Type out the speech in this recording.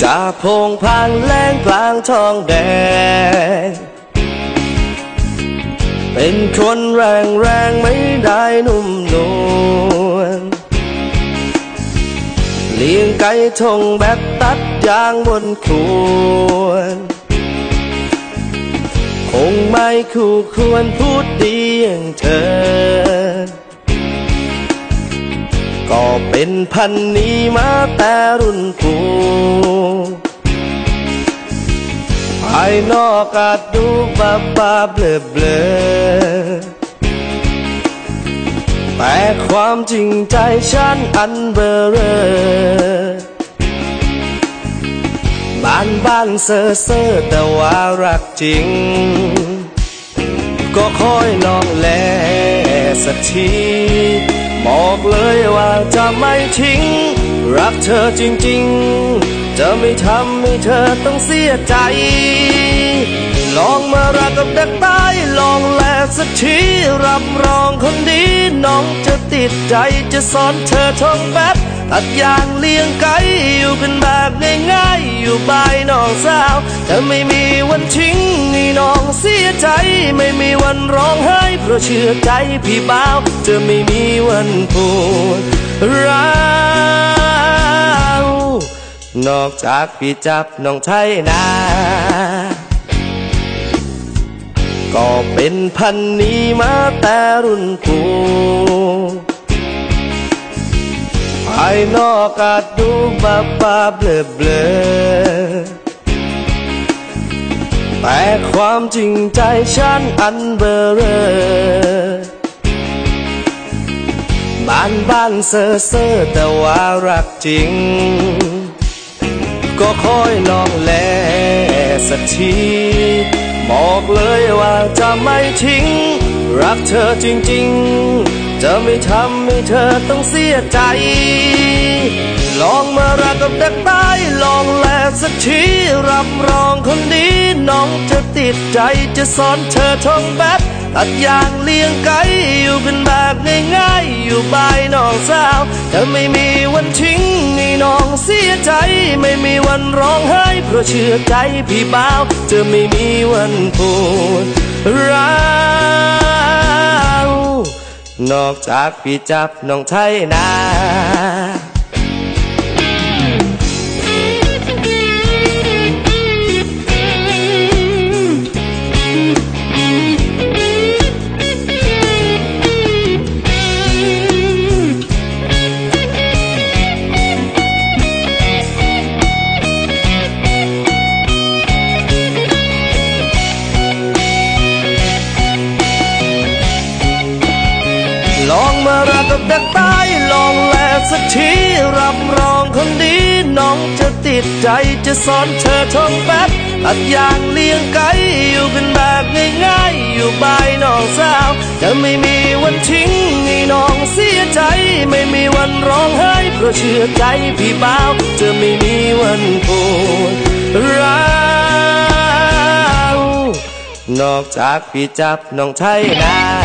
จะพงพางแรงกลางทองแดง เป็นคนแรงแรงไม่ได้นุ่มนวลเลี้ยงไก่ทงแบบตัดยางบนควรคงไม่คู่ควรพูดดีอย่างเธอ ก็เป็นพันนี้มาแต่รุ่นปู่ภายนอกอาจดูบ้าบ้าเบลอเบลอแต่ความจริงใจฉันอันเบอเรอบ้านบ้านเซ่อเซ่อแต่ว่ารักจริง ก็คอยลองแลสักที บอกเลยว่าจะไม่ทิ้ง รักเธอจริงๆ จะไม่ทำให้เธอต้องเสียใจ ลองมารักกับเด็กใต้ลองแลสักทีรับรองคนดีน้องจะติดใจจะสอนเธอท่องแบบ ตัดยางเลี้ยงไก่อยู่กันแบบง่ายๆอยู่บายน้องสาวจะไม่มีวันทิ้งให้น้องเสียใจ ไม่มีวันร้องไห้เพราะเชื่อใจพี่บ่าวจะไม่มีวันปวดร้าวนอกจากพี่จับน้องไทยนาก็เป็นพันนี้มาแต่รุ่นปู่ นอกอาจดูบ้าบ้าเบลอเบลอแต่ความจริงใจฉันอันเบอเรอบ้านบ้านเซ่อเซ่อแต่ว่ารักจริง ก็คอยลองแลสักทีบอกเลยว่าจะไม่ทิ้ง รักเธอจริง ๆ จะไม่ทำให้เธอต้องเสียใจ ลองมารักกับเด็กใต้ลองแลสักทีรับรองคนดีน้องจะติดใจจะสอนเธอท่องแบบตัดยางเลี้ยงไก่อยู่กันแบบง่ายๆ อยู่บายน้องสาวจะไม่มีวันทิ้งให้น้องเสียใจ ไม่มีวันร้องไห้เพราะเชื่อใจพี่บ่าวจะไม่มีวันปวดร้า อกจากพี่จับน้องไทยนา ลองมารักกับเด็กใต้ลองแลสักทีรับรองคนดีน้องจะติดใจจะสอนเธอทองแบบตัดยางเลี้ยงไก่อยู่กันแบบง่ายๆอยู่บายน้องสาวจะไม่มีวันทิ้งให้น้องเสียใจ ไม่มีวันร้องไห้เพราะเชื่อใจพี่บ่าวจะไม่มีวันปวดร้าวนอกจากพี่จับน้องไทยนา